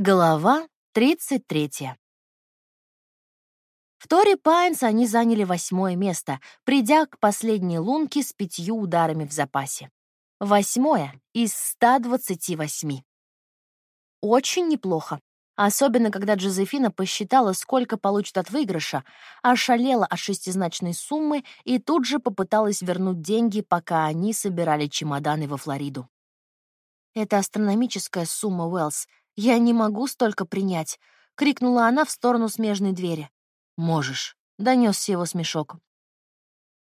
Глава 33. В Тори Пайнс они заняли восьмое место, придя к последней лунке с пятью ударами в запасе. Восьмое из 128. Очень неплохо. Особенно, когда Джозефина посчитала, сколько получит от выигрыша, ошалела от шестизначной суммы и тут же попыталась вернуть деньги, пока они собирали чемоданы во Флориду. Это астрономическая сумма, Уэллс, «Я не могу столько принять!» — крикнула она в сторону смежной двери. «Можешь», — донесся его смешок.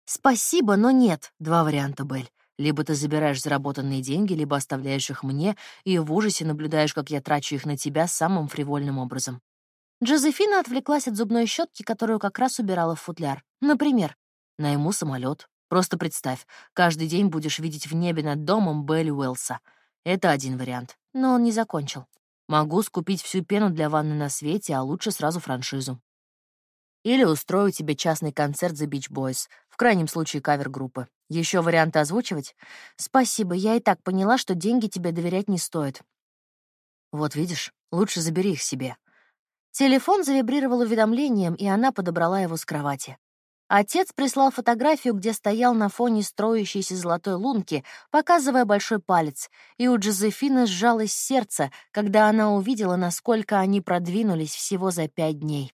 «Спасибо, но нет», — два варианта, Белль. Либо ты забираешь заработанные деньги, либо оставляешь их мне и в ужасе наблюдаешь, как я трачу их на тебя самым фривольным образом. Джозефина отвлеклась от зубной щетки, которую как раз убирала в футляр. Например, найму самолет. Просто представь, каждый день будешь видеть в небе над домом Белли Уэллса. Это один вариант, но он не закончил. Могу скупить всю пену для ванны на свете, а лучше сразу франшизу. Или устрою тебе частный концерт The Beach Boys, в крайнем случае кавер-группы. Еще варианты озвучивать? Спасибо, я и так поняла, что деньги тебе доверять не стоит. Вот видишь, лучше забери их себе. Телефон завибрировал уведомлением, и она подобрала его с кровати. Отец прислал фотографию, где стоял на фоне строящейся золотой лунки, показывая большой палец, и у Джозефины сжалось сердце, когда она увидела, насколько они продвинулись всего за пять дней.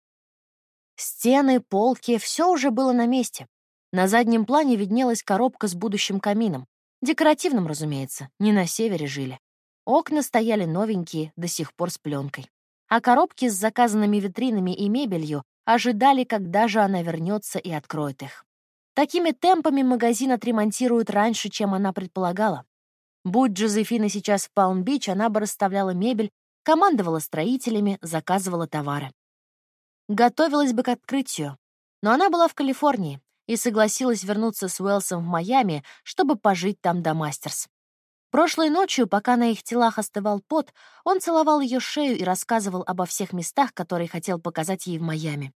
Стены, полки — все уже было на месте. На заднем плане виднелась коробка с будущим камином. Декоративным, разумеется, не на севере жили. Окна стояли новенькие, до сих пор с пленкой. А коробки с заказанными витринами и мебелью ожидали, когда же она вернется и откроет их. Такими темпами магазин отремонтируют раньше, чем она предполагала. Будь Джозефина сейчас в Палм-Бич, она бы расставляла мебель, командовала строителями, заказывала товары. Готовилась бы к открытию. Но она была в Калифорнии и согласилась вернуться с Уэлсом в Майами, чтобы пожить там до мастерс. Прошлой ночью, пока на их телах остывал пот, он целовал ее шею и рассказывал обо всех местах, которые хотел показать ей в Майами.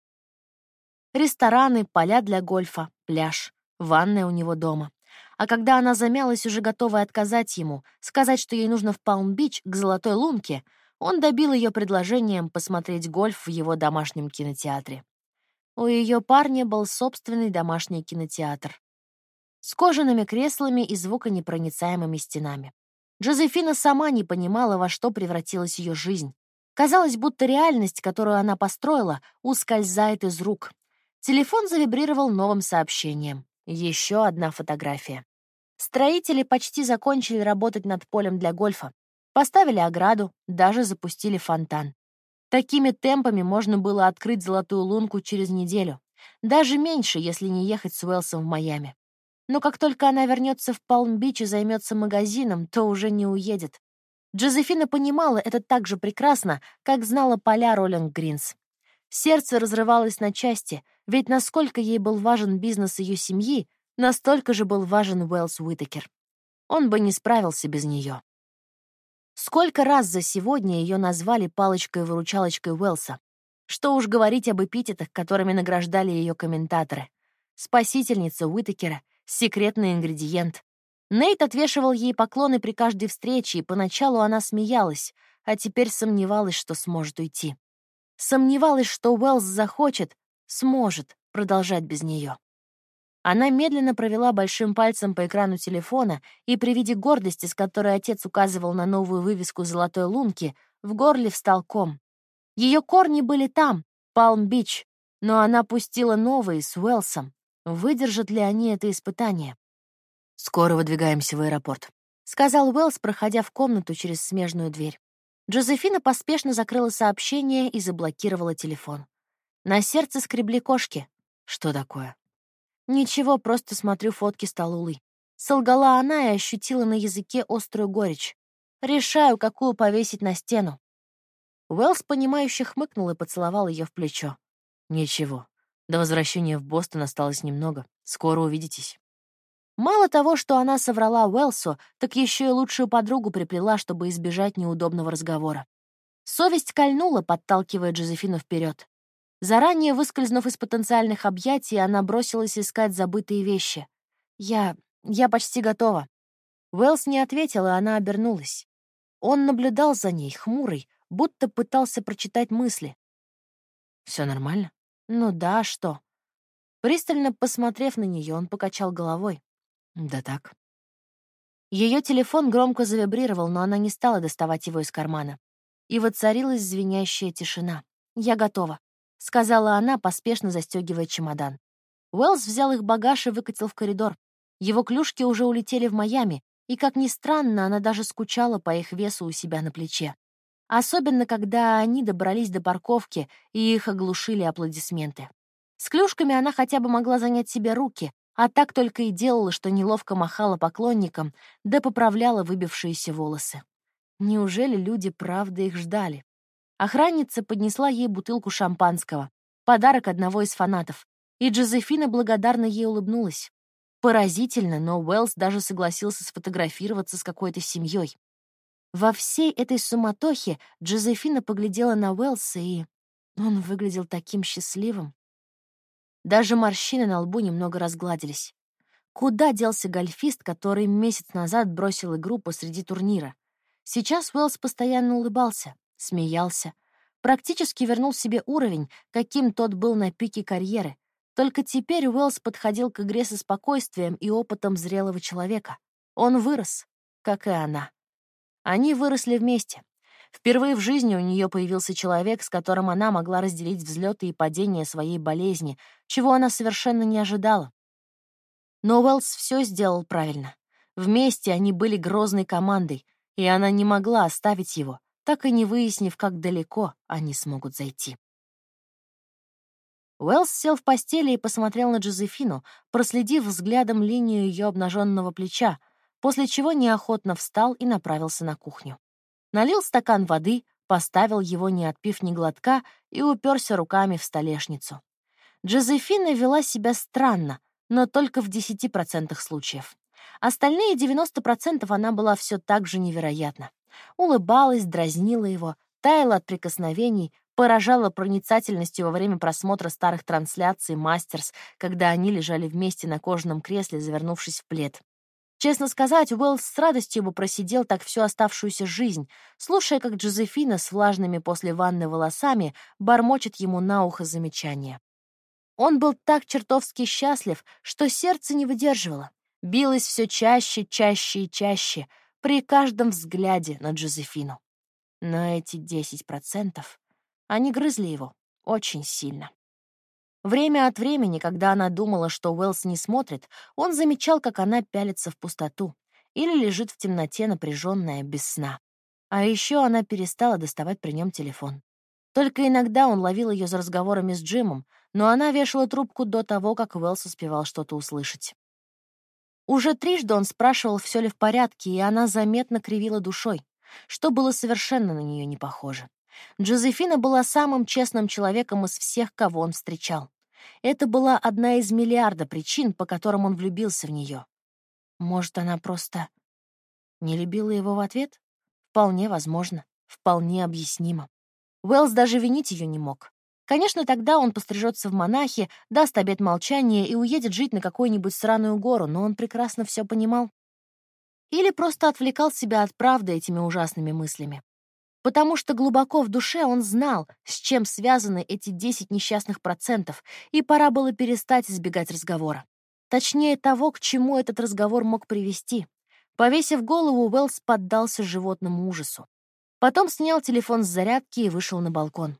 Рестораны, поля для гольфа, пляж, ванная у него дома. А когда она замялась, уже готовая отказать ему, сказать, что ей нужно в Палм-Бич к Золотой Лунке, он добил ее предложением посмотреть гольф в его домашнем кинотеатре. У ее парня был собственный домашний кинотеатр с кожаными креслами и звуконепроницаемыми стенами. Джозефина сама не понимала, во что превратилась ее жизнь. Казалось, будто реальность, которую она построила, ускользает из рук. Телефон завибрировал новым сообщением. Еще одна фотография. Строители почти закончили работать над полем для гольфа. Поставили ограду, даже запустили фонтан. Такими темпами можно было открыть золотую лунку через неделю. Даже меньше, если не ехать с Уэлсом в Майами. Но как только она вернется в Палм-Бич и займется магазином, то уже не уедет. Джозефина понимала это так же прекрасно, как знала поля Роллинг Гринс. Сердце разрывалось на части, ведь насколько ей был важен бизнес ее семьи, настолько же был важен Уэллс Уитакер. Он бы не справился без нее. Сколько раз за сегодня ее назвали палочкой-выручалочкой Уэлса. Что уж говорить об эпитетах, которыми награждали ее комментаторы. Спасительница Уитакера, секретный ингредиент. Нейт отвешивал ей поклоны при каждой встрече, и поначалу она смеялась, а теперь сомневалась, что сможет уйти. Сомневалась, что Уэллс захочет, сможет продолжать без нее. Она медленно провела большим пальцем по экрану телефона, и при виде гордости, с которой отец указывал на новую вывеску «Золотой лунки», в горле встал ком. Ее корни были там, Палм-Бич, но она пустила новые с Уэлсом, Выдержат ли они это испытание? «Скоро выдвигаемся в аэропорт», — сказал Уэллс, проходя в комнату через смежную дверь. Джозефина поспешно закрыла сообщение и заблокировала телефон. На сердце скребли кошки. Что такое? Ничего, просто смотрю фотки с Талулой. Солгала она и ощутила на языке острую горечь. Решаю, какую повесить на стену. Уэллс, понимающе хмыкнул и поцеловал ее в плечо. Ничего, до возвращения в Бостон осталось немного. Скоро увидитесь. Мало того, что она соврала Уэлсу, так еще и лучшую подругу приплела, чтобы избежать неудобного разговора. Совесть кольнула, подталкивая Джозефину вперед. Заранее выскользнув из потенциальных объятий, она бросилась искать забытые вещи. «Я... я почти готова». Уэлс не ответила, она обернулась. Он наблюдал за ней, хмурый, будто пытался прочитать мысли. Все нормально?» «Ну да, что?» Пристально посмотрев на нее, он покачал головой. «Да так». Ее телефон громко завибрировал, но она не стала доставать его из кармана. И воцарилась звенящая тишина. «Я готова», — сказала она, поспешно застегивая чемодан. Уэллс взял их багаж и выкатил в коридор. Его клюшки уже улетели в Майами, и, как ни странно, она даже скучала по их весу у себя на плече. Особенно, когда они добрались до парковки, и их оглушили аплодисменты. С клюшками она хотя бы могла занять себе руки, а так только и делала, что неловко махала поклонникам, да поправляла выбившиеся волосы. Неужели люди правда их ждали? Охранница поднесла ей бутылку шампанского, подарок одного из фанатов, и Джозефина благодарно ей улыбнулась. Поразительно, но Уэллс даже согласился сфотографироваться с какой-то семьей. Во всей этой суматохе Джозефина поглядела на Уэллса, и он выглядел таким счастливым. Даже морщины на лбу немного разгладились. Куда делся гольфист, который месяц назад бросил игру посреди турнира? Сейчас Уэллс постоянно улыбался, смеялся. Практически вернул себе уровень, каким тот был на пике карьеры, только теперь Уэллс подходил к игре со спокойствием и опытом зрелого человека. Он вырос, как и она. Они выросли вместе. Впервые в жизни у нее появился человек, с которым она могла разделить взлеты и падения своей болезни, чего она совершенно не ожидала. Но Уэллс все сделал правильно. Вместе они были грозной командой, и она не могла оставить его, так и не выяснив, как далеко они смогут зайти. Уэллс сел в постели и посмотрел на Джозефину, проследив взглядом линию ее обнаженного плеча, после чего неохотно встал и направился на кухню. Налил стакан воды, поставил его, не отпив ни глотка, и уперся руками в столешницу. Джозефина вела себя странно, но только в 10% случаев. Остальные 90% она была все так же невероятна. Улыбалась, дразнила его, таяла от прикосновений, поражала проницательностью во время просмотра старых трансляций «Мастерс», когда они лежали вместе на кожаном кресле, завернувшись в плед. Честно сказать, Уэллс с радостью бы просидел так всю оставшуюся жизнь, слушая, как Джозефина с влажными после ванны волосами бормочет ему на ухо замечания. Он был так чертовски счастлив, что сердце не выдерживало. Билось все чаще, чаще и чаще при каждом взгляде на Джозефину. Но эти десять процентов они грызли его очень сильно. Время от времени, когда она думала, что Уэллс не смотрит, он замечал, как она пялится в пустоту или лежит в темноте, напряженная, без сна. А еще она перестала доставать при нем телефон. Только иногда он ловил ее за разговорами с Джимом, но она вешала трубку до того, как Уэллс успевал что-то услышать. Уже трижды он спрашивал, все ли в порядке, и она заметно кривила душой, что было совершенно на нее не похоже. Джозефина была самым честным человеком из всех, кого он встречал. Это была одна из миллиарда причин, по которым он влюбился в нее. Может, она просто не любила его в ответ? Вполне возможно, вполне объяснимо. Уэллс даже винить ее не мог. Конечно, тогда он пострижется в монахи, даст обет молчания и уедет жить на какую-нибудь сраную гору, но он прекрасно все понимал. Или просто отвлекал себя от правды этими ужасными мыслями потому что глубоко в душе он знал, с чем связаны эти 10 несчастных процентов, и пора было перестать избегать разговора. Точнее того, к чему этот разговор мог привести. Повесив голову, Уэллс поддался животному ужасу. Потом снял телефон с зарядки и вышел на балкон.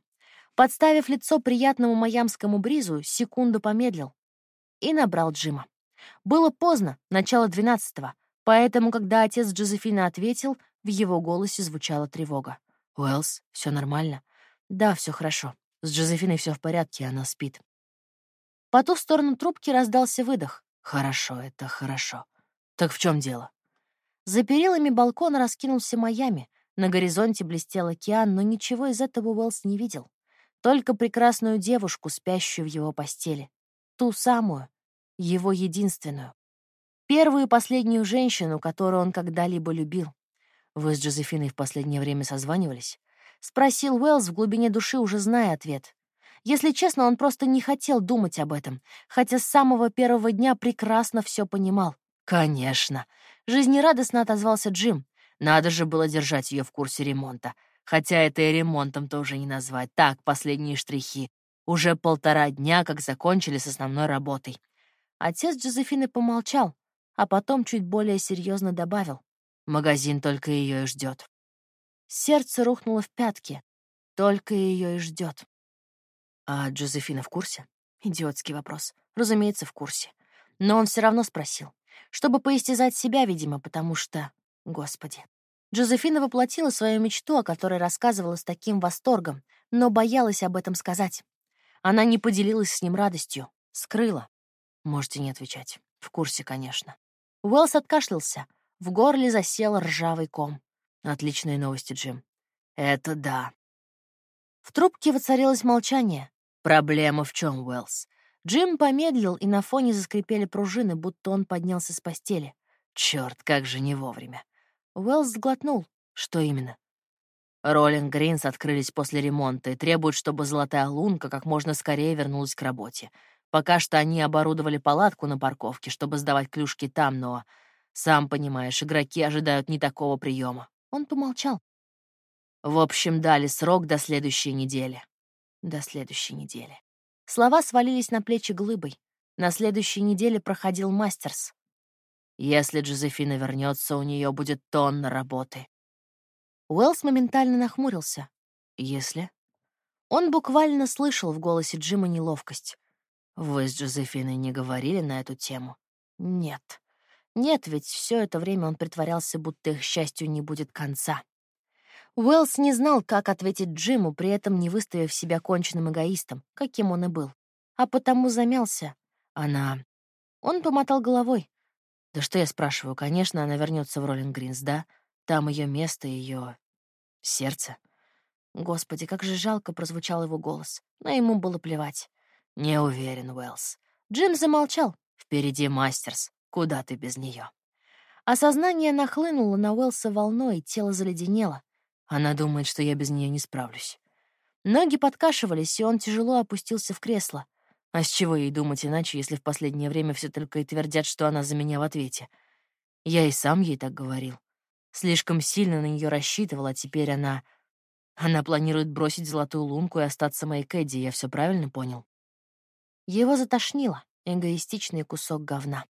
Подставив лицо приятному майамскому бризу, секунду помедлил и набрал Джима. Было поздно, начало двенадцатого, поэтому, когда отец Джозефина ответил, в его голосе звучала тревога. «Уэллс, все нормально?» «Да, все хорошо. С Джозефиной все в порядке, она спит». По ту сторону трубки раздался выдох. «Хорошо, это хорошо. Так в чем дело?» За перилами балкона раскинулся Майами. На горизонте блестел океан, но ничего из этого Уэллс не видел. Только прекрасную девушку, спящую в его постели. Ту самую, его единственную. Первую и последнюю женщину, которую он когда-либо любил. «Вы с Джозефиной в последнее время созванивались?» — спросил Уэллс в глубине души, уже зная ответ. Если честно, он просто не хотел думать об этом, хотя с самого первого дня прекрасно все понимал. «Конечно!» — жизнерадостно отозвался Джим. «Надо же было держать ее в курсе ремонта. Хотя это и ремонтом тоже не назвать. Так, последние штрихи. Уже полтора дня, как закончили с основной работой. Отец Джозефины помолчал, а потом чуть более серьезно добавил. Магазин только ее и ждет. Сердце рухнуло в пятки. Только ее и ждет. А Джозефина в курсе? Идиотский вопрос. Разумеется, в курсе. Но он все равно спросил. Чтобы поистязать себя, видимо, потому что... Господи. Джозефина воплотила свою мечту, о которой рассказывала с таким восторгом, но боялась об этом сказать. Она не поделилась с ним радостью, скрыла. Можете не отвечать. В курсе, конечно. Уэллс откашлялся. В горле засел ржавый ком. Отличные новости, Джим. Это да. В трубке воцарилось молчание. Проблема в чем, Уэллс? Джим помедлил, и на фоне заскрипели пружины, будто он поднялся с постели. Черт, как же не вовремя. Уэллс сглотнул. Что именно? Роллинг Гринс открылись после ремонта и требуют, чтобы золотая лунка как можно скорее вернулась к работе. Пока что они оборудовали палатку на парковке, чтобы сдавать клюшки там, но, сам понимаешь, игроки ожидают не такого приема. Он помолчал. В общем, дали срок до следующей недели. До следующей недели. Слова свалились на плечи глыбой. На следующей неделе проходил мастерс. Если Джозефина вернется, у нее будет тонна работы. Уэллс моментально нахмурился. Если? Он буквально слышал в голосе Джима неловкость. Вы с Джозефиной не говорили на эту тему? Нет. Нет, ведь все это время он притворялся, будто их счастью не будет конца. Уэллс не знал, как ответить Джиму, при этом не выставив себя конченным эгоистом, каким он и был. А потому замялся. Она... Он помотал головой. Да что я спрашиваю, конечно, она вернется в Роллинг Гринс, да? Там ее место, ее сердце. Господи, как же жалко прозвучал его голос. Но ему было плевать. Не уверен, Уэллс. Джим замолчал. Впереди Мастерс. Куда ты без нее? Осознание нахлынуло на Уэллса волной, тело заледенело. Она думает, что я без нее не справлюсь. Ноги подкашивались, и он тяжело опустился в кресло. А с чего ей думать иначе, если в последнее время все только и твердят, что она за меня в ответе? Я и сам ей так говорил. Слишком сильно на нее рассчитывал, а теперь она... Она планирует бросить золотую лунку и остаться моей Кэдди, я все правильно понял? Его затошнило, эгоистичный кусок говна.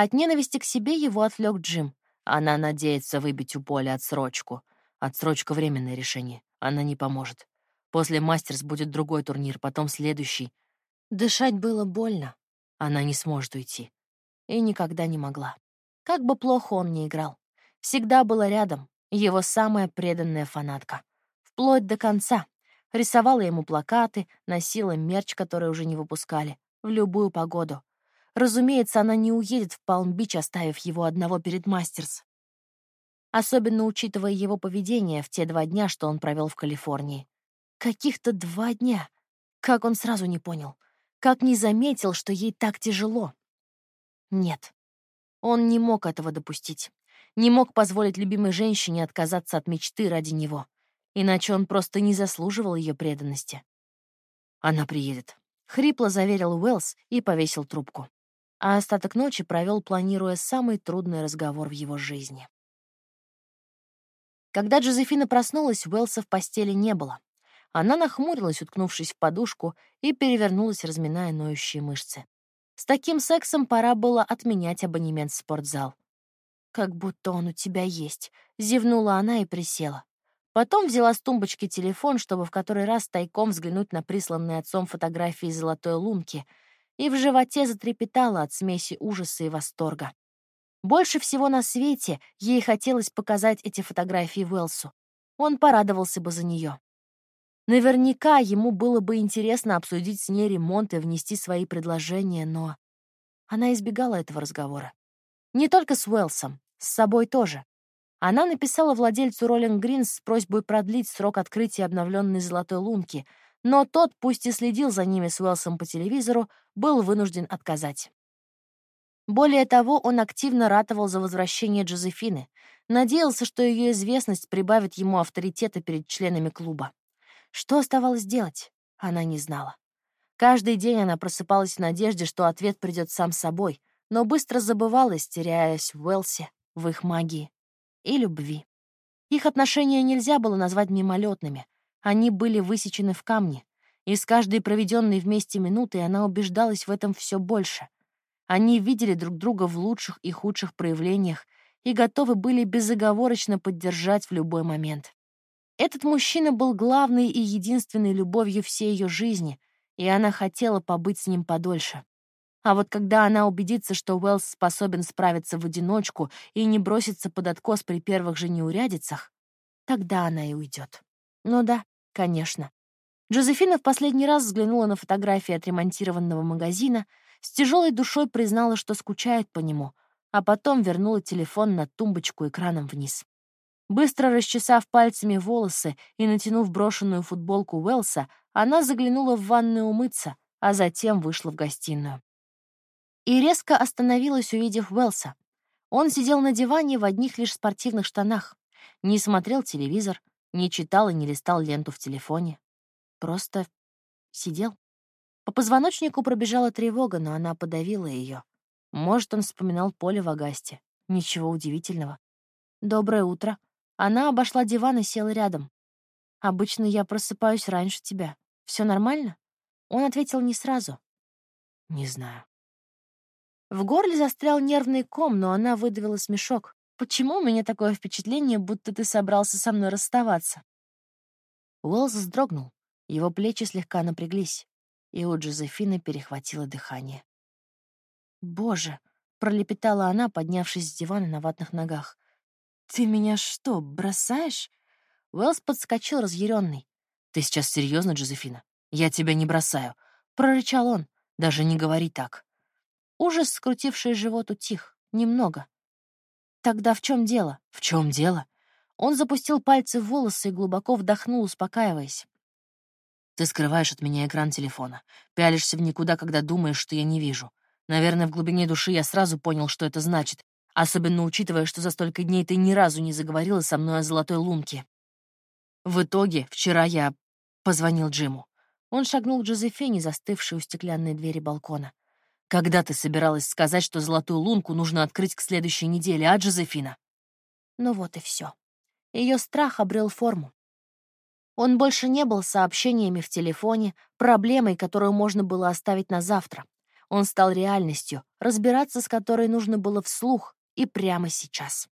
От ненависти к себе его отвлек Джим. Она надеется выбить у Поля отсрочку — Отсрочка — временное решение. Она не поможет. После Мастерс будет другой турнир, потом следующий. Дышать было больно. Она не сможет уйти. И никогда не могла. Как бы плохо он ни играл. Всегда была рядом, его самая преданная фанатка. Вплоть до конца. Рисовала ему плакаты, носила мерч, который уже не выпускали, в любую погоду. Разумеется, она не уедет в Палм-Бич, оставив его одного перед Мастерс особенно учитывая его поведение в те два дня, что он провел в Калифорнии. Каких-то два дня. Как он сразу не понял? Как не заметил, что ей так тяжело? Нет. Он не мог этого допустить. Не мог позволить любимой женщине отказаться от мечты ради него. Иначе он просто не заслуживал ее преданности. Она приедет. Хрипло заверил Уэллс и повесил трубку. А остаток ночи провел, планируя самый трудный разговор в его жизни. Когда Джозефина проснулась, Уэлса в постели не было. Она нахмурилась, уткнувшись в подушку, и перевернулась, разминая ноющие мышцы. С таким сексом пора было отменять абонемент в спортзал. «Как будто он у тебя есть», — зевнула она и присела. Потом взяла с тумбочки телефон, чтобы в который раз тайком взглянуть на присланные отцом фотографии золотой лунки, и в животе затрепетала от смеси ужаса и восторга. Больше всего на свете ей хотелось показать эти фотографии Уэлсу. Он порадовался бы за нее. Наверняка ему было бы интересно обсудить с ней ремонт и внести свои предложения, но она избегала этого разговора. Не только с Уэлсом, с собой тоже. Она написала владельцу Роллинг Гринс с просьбой продлить срок открытия обновленной золотой лунки, но тот, пусть и следил за ними с Уэлсом по телевизору, был вынужден отказать. Более того, он активно ратовал за возвращение Джозефины, надеялся, что ее известность прибавит ему авторитета перед членами клуба. Что оставалось делать, она не знала. Каждый день она просыпалась в надежде, что ответ придет сам собой, но быстро забывалась, теряясь в Уэлсе, в их магии и любви. Их отношения нельзя было назвать мимолетными. Они были высечены в камне. И с каждой проведенной вместе минутой она убеждалась в этом все больше. Они видели друг друга в лучших и худших проявлениях и готовы были безоговорочно поддержать в любой момент. Этот мужчина был главной и единственной любовью всей ее жизни, и она хотела побыть с ним подольше. А вот когда она убедится, что Уэллс способен справиться в одиночку и не бросится под откос при первых же неурядицах, тогда она и уйдет. Ну да, конечно. Джозефина в последний раз взглянула на фотографии отремонтированного магазина, с тяжелой душой признала, что скучает по нему, а потом вернула телефон на тумбочку экраном вниз. Быстро расчесав пальцами волосы и натянув брошенную футболку Уэлса, она заглянула в ванную умыться, а затем вышла в гостиную. И резко остановилась, увидев Уэлса. Он сидел на диване в одних лишь спортивных штанах, не смотрел телевизор, не читал и не листал ленту в телефоне. Просто сидел. По позвоночнику пробежала тревога, но она подавила ее. Может, он вспоминал поле в Агасте. Ничего удивительного. «Доброе утро». Она обошла диван и села рядом. «Обычно я просыпаюсь раньше тебя. Все нормально?» Он ответил не сразу. «Не знаю». В горле застрял нервный ком, но она выдавила смешок. «Почему у меня такое впечатление, будто ты собрался со мной расставаться?» Уэллс вздрогнул. Его плечи слегка напряглись, и у Джозефины перехватило дыхание. «Боже!» — пролепетала она, поднявшись с дивана на ватных ногах. «Ты меня что, бросаешь?» Уэллс подскочил разъяренный. «Ты сейчас серьезно, Джозефина? Я тебя не бросаю!» — прорычал он. «Даже не говори так!» Ужас, скрутивший живот, утих. Немного. «Тогда в чем дело?» «В чем дело?» Он запустил пальцы в волосы и глубоко вдохнул, успокаиваясь. Ты скрываешь от меня экран телефона, пялишься в никуда, когда думаешь, что я не вижу. Наверное, в глубине души я сразу понял, что это значит, особенно учитывая, что за столько дней ты ни разу не заговорила со мной о золотой лунке. В итоге, вчера я позвонил Джиму. Он шагнул к Джозефине, застывшей у стеклянной двери балкона. «Когда ты собиралась сказать, что золотую лунку нужно открыть к следующей неделе, а, Джозефина?» Ну вот и все. Ее страх обрел форму. Он больше не был сообщениями в телефоне, проблемой, которую можно было оставить на завтра. Он стал реальностью, разбираться с которой нужно было вслух и прямо сейчас.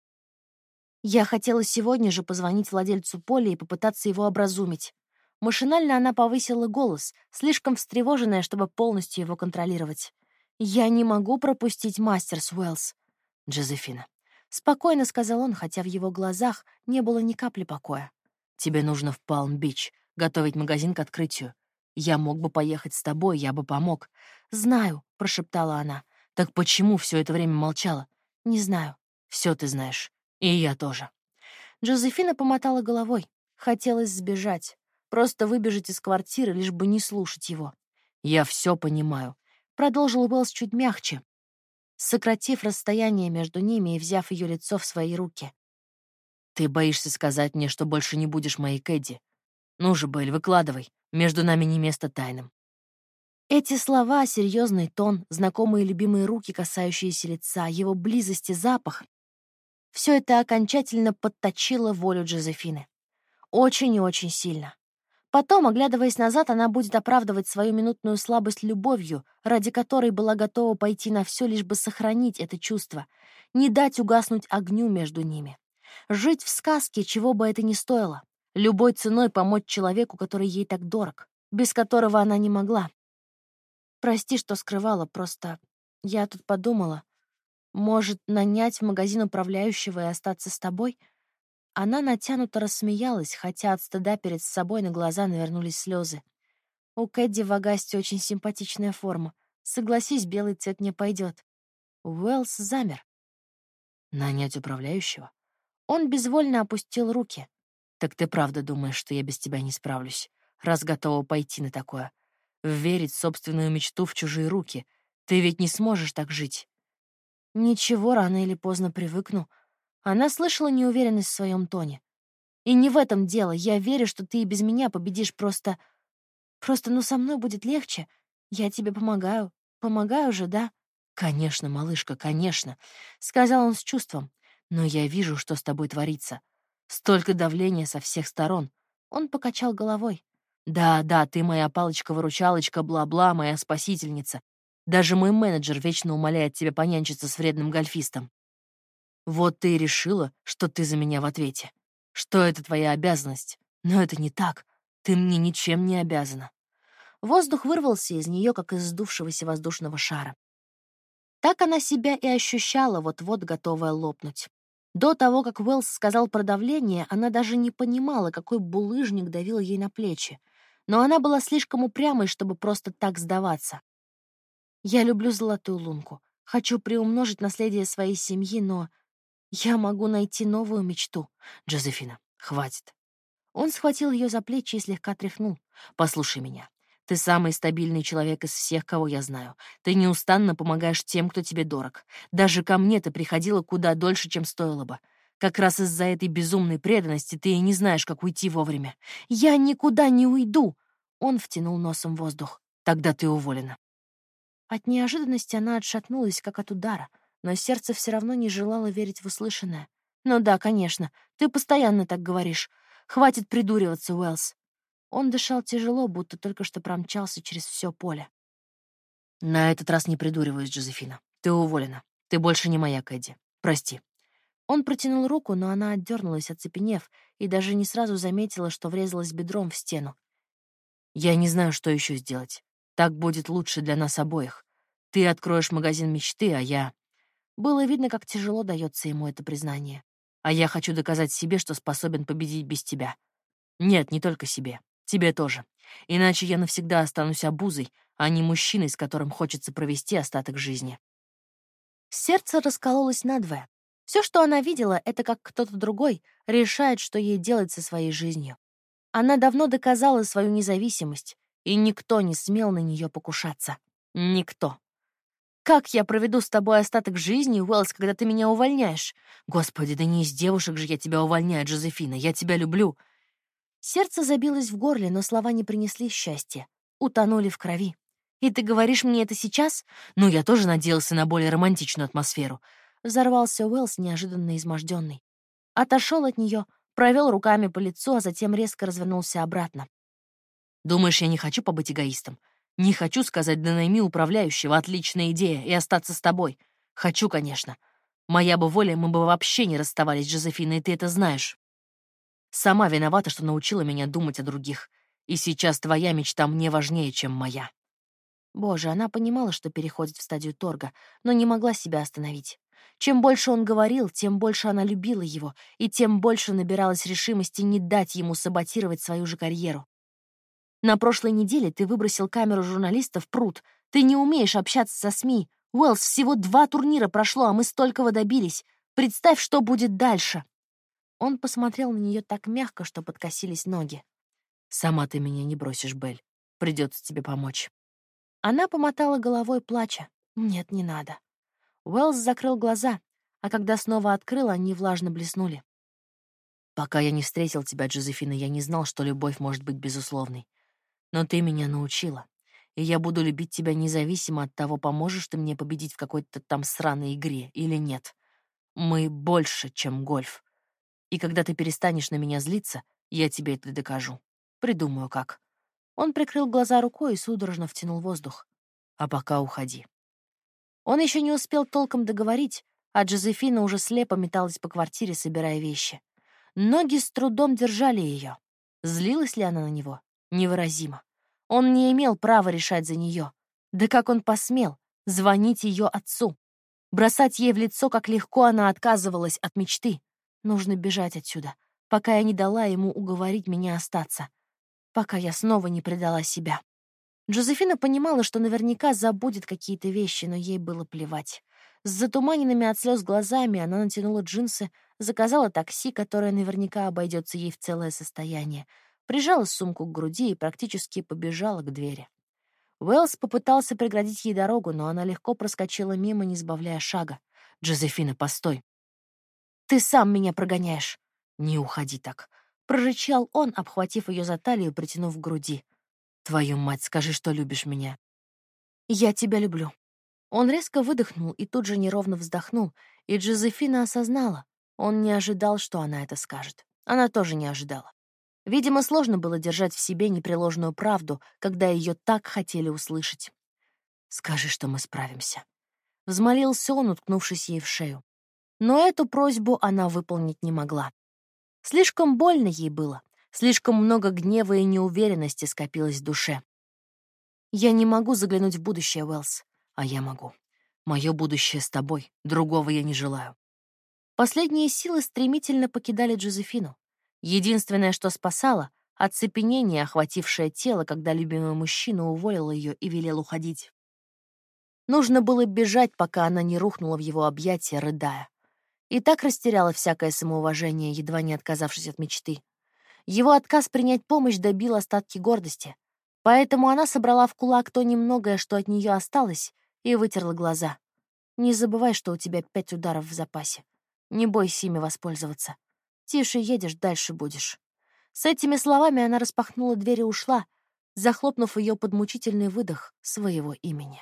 Я хотела сегодня же позвонить владельцу поля и попытаться его образумить. Машинально она повысила голос, слишком встревоженная, чтобы полностью его контролировать. «Я не могу пропустить Мастерс Уэллс». «Джозефина». Спокойно сказал он, хотя в его глазах не было ни капли покоя. Тебе нужно в Палм-Бич, готовить магазин к открытию. Я мог бы поехать с тобой, я бы помог. Знаю, прошептала она. Так почему все это время молчала? Не знаю. Все ты знаешь. И я тоже. Джозефина помотала головой. Хотелось сбежать. Просто выбежать из квартиры, лишь бы не слушать его. «Я все понимаю», — продолжил Уэллс чуть мягче, сократив расстояние между ними и взяв ее лицо в свои руки. Ты боишься сказать мне, что больше не будешь моей Кэдди? Ну же, Белль, выкладывай. Между нами не место тайным. Эти слова, серьезный тон, знакомые любимые руки, касающиеся лица, его близости, запах — все это окончательно подточило волю Джозефины. Очень и очень сильно. Потом, оглядываясь назад, она будет оправдывать свою минутную слабость любовью, ради которой была готова пойти на все, лишь бы сохранить это чувство, не дать угаснуть огню между ними. Жить в сказке, чего бы это ни стоило. Любой ценой помочь человеку, который ей так дорог, без которого она не могла. Прости, что скрывала, просто я тут подумала. Может, нанять в магазин управляющего и остаться с тобой? Она натянуто рассмеялась, хотя от стыда перед собой на глаза навернулись слезы. У Кэдди в Агасте очень симпатичная форма. Согласись, белый цвет мне пойдет. Уэллс замер. Нанять управляющего? Он безвольно опустил руки. «Так ты правда думаешь, что я без тебя не справлюсь, раз готова пойти на такое? Верить собственную мечту в чужие руки? Ты ведь не сможешь так жить». «Ничего, рано или поздно привыкну». Она слышала неуверенность в своем тоне. «И не в этом дело. Я верю, что ты и без меня победишь просто... Просто, ну, со мной будет легче. Я тебе помогаю. Помогаю же, да?» «Конечно, малышка, конечно», — сказал он с чувством. Но я вижу, что с тобой творится. Столько давления со всех сторон. Он покачал головой. Да, да, ты моя палочка-выручалочка, бла-бла, моя спасительница. Даже мой менеджер вечно умоляет тебя понянчиться с вредным гольфистом. Вот ты и решила, что ты за меня в ответе. Что это твоя обязанность. Но это не так. Ты мне ничем не обязана. Воздух вырвался из нее, как из сдувшегося воздушного шара. Так она себя и ощущала, вот-вот готовая лопнуть. До того, как Уэллс сказал про давление, она даже не понимала, какой булыжник давил ей на плечи. Но она была слишком упрямой, чтобы просто так сдаваться. Я люблю золотую лунку. Хочу приумножить наследие своей семьи, но я могу найти новую мечту. Джозефина, хватит. Он схватил ее за плечи и слегка тряхнул. Послушай меня. Ты самый стабильный человек из всех, кого я знаю. Ты неустанно помогаешь тем, кто тебе дорог. Даже ко мне ты приходила куда дольше, чем стоило бы. Как раз из-за этой безумной преданности ты и не знаешь, как уйти вовремя. Я никуда не уйду. Он втянул носом воздух. Тогда ты уволена. От неожиданности она отшатнулась, как от удара, но сердце все равно не желало верить в услышанное. «Ну да, конечно, ты постоянно так говоришь. Хватит придуриваться, Уэллс». Он дышал тяжело, будто только что промчался через все поле. «На этот раз не придуриваюсь, Джозефина. Ты уволена. Ты больше не моя Кэдди. Прости». Он протянул руку, но она отдернулась, оцепенев, и даже не сразу заметила, что врезалась бедром в стену. «Я не знаю, что еще сделать. Так будет лучше для нас обоих. Ты откроешь магазин мечты, а я... Было видно, как тяжело дается ему это признание. А я хочу доказать себе, что способен победить без тебя. Нет, не только себе. Тебе тоже. Иначе я навсегда останусь обузой, а не мужчиной, с которым хочется провести остаток жизни. Сердце раскололось надвое. Все, что она видела, это как кто-то другой решает, что ей делать со своей жизнью. Она давно доказала свою независимость, и никто не смел на нее покушаться. Никто. Как я проведу с тобой остаток жизни, Уэллс, когда ты меня увольняешь? Господи, да не из девушек же я тебя увольняю, Джозефина. Я тебя люблю. Сердце забилось в горле, но слова не принесли счастья. Утонули в крови. И ты говоришь мне это сейчас? Ну, я тоже надеялся на более романтичную атмосферу. Взорвался Уэллс, неожиданно изможденный. Отошел от нее, провел руками по лицу, а затем резко развернулся обратно. Думаешь, я не хочу побыть эгоистом? Не хочу сказать до найми управляющего «отличная идея» и остаться с тобой. Хочу, конечно. Моя бы воля, мы бы вообще не расставались, Джозефина, и ты это знаешь. Сама виновата, что научила меня думать о других. И сейчас твоя мечта мне важнее, чем моя. Боже, она понимала, что переходит в стадию торга, но не могла себя остановить. Чем больше он говорил, тем больше она любила его, и тем больше набиралась решимости не дать ему саботировать свою же карьеру. На прошлой неделе ты выбросил камеру журналиста в пруд. Ты не умеешь общаться со СМИ. Уэллс, всего два турнира прошло, а мы столького добились. Представь, что будет дальше. Он посмотрел на нее так мягко, что подкосились ноги. «Сама ты меня не бросишь, Белль. Придется тебе помочь». Она помотала головой, плача. «Нет, не надо». Уэллс закрыл глаза, а когда снова открыл, они влажно блеснули. «Пока я не встретил тебя, Джозефина, я не знал, что любовь может быть безусловной. Но ты меня научила, и я буду любить тебя независимо от того, поможешь ты мне победить в какой-то там сраной игре или нет. Мы больше, чем гольф. И когда ты перестанешь на меня злиться, я тебе это докажу. Придумаю как. Он прикрыл глаза рукой и судорожно втянул воздух. А пока уходи. Он еще не успел толком договорить, а Джозефина уже слепо металась по квартире, собирая вещи. Ноги с трудом держали ее. Злилась ли она на него? Невыразимо. Он не имел права решать за нее. Да как он посмел звонить ее отцу? Бросать ей в лицо, как легко она отказывалась от мечты. Нужно бежать отсюда, пока я не дала ему уговорить меня остаться. Пока я снова не предала себя. Джозефина понимала, что наверняка забудет какие-то вещи, но ей было плевать. С затуманенными от слез глазами она натянула джинсы, заказала такси, которое наверняка обойдется ей в целое состояние — прижала сумку к груди и практически побежала к двери. Уэллс попытался преградить ей дорогу, но она легко проскочила мимо, не сбавляя шага. «Джозефина, постой!» «Ты сам меня прогоняешь!» «Не уходи так!» — прорычал он, обхватив ее за талию, притянув к груди. «Твою мать, скажи, что любишь меня!» «Я тебя люблю!» Он резко выдохнул и тут же неровно вздохнул, и Джозефина осознала, он не ожидал, что она это скажет. Она тоже не ожидала. Видимо, сложно было держать в себе непреложную правду, когда ее так хотели услышать. «Скажи, что мы справимся», — взмолился он, уткнувшись ей в шею. Но эту просьбу она выполнить не могла. Слишком больно ей было, слишком много гнева и неуверенности скопилось в душе. «Я не могу заглянуть в будущее, Уэллс, а я могу. Мое будущее с тобой, другого я не желаю». Последние силы стремительно покидали Джозефину. Единственное, что спасало — оцепенение, охватившее тело, когда любимый мужчина уволил ее и велел уходить. Нужно было бежать, пока она не рухнула в его объятия, рыдая. И так растеряла всякое самоуважение, едва не отказавшись от мечты. Его отказ принять помощь добил остатки гордости. Поэтому она собрала в кулак то немногое, что от нее осталось, и вытерла глаза. «Не забывай, что у тебя пять ударов в запасе. Не бойся ими воспользоваться. Тише едешь, дальше будешь». С этими словами она распахнула дверь и ушла, захлопнув ее под мучительный выдох своего имени.